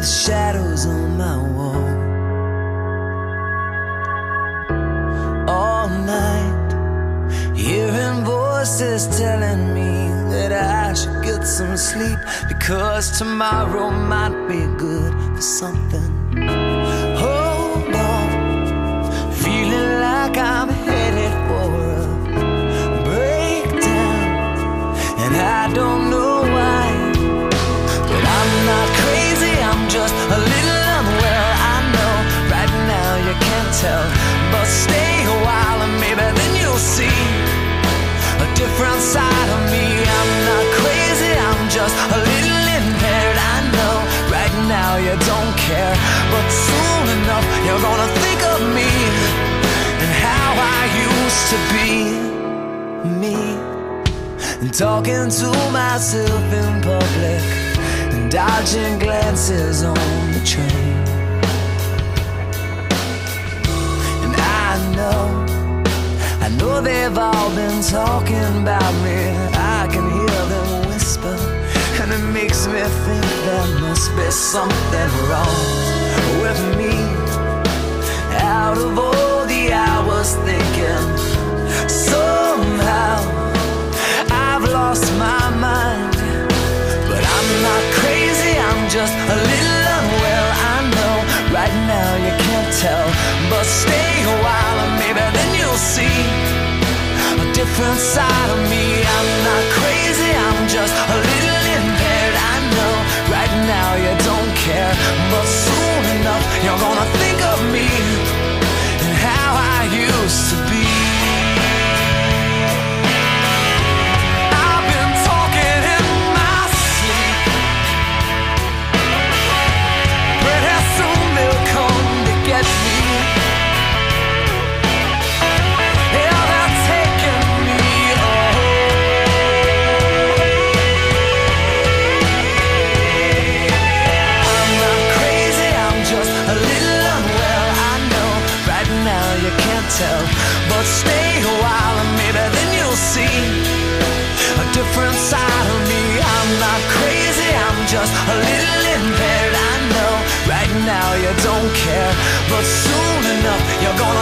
with shadows on my wall. All night, hearing voices telling me that I should get some sleep because tomorrow might be good for something. Hold on, feeling like I'm headed for a breakdown, and I don't just a little impaired. I know right now you don't care, but soon enough you're gonna think of me and how I used to be me. Talking to myself in public and dodging glances on the train. And I know, I know they've all been talking about me. Makes me think there must be something wrong with me. Out of all the hours thinking, somehow I've lost my mind. But I'm not crazy, I'm just a little unwell. I know right now you can't tell, but stay a while and maybe then you'll see a different side of me. Care, but soon enough you're gonna think can't tell, but stay a while and maybe then you'll see a different side of me. I'm not crazy, I'm just a little impaired. I know right now you don't care, but soon enough you're gonna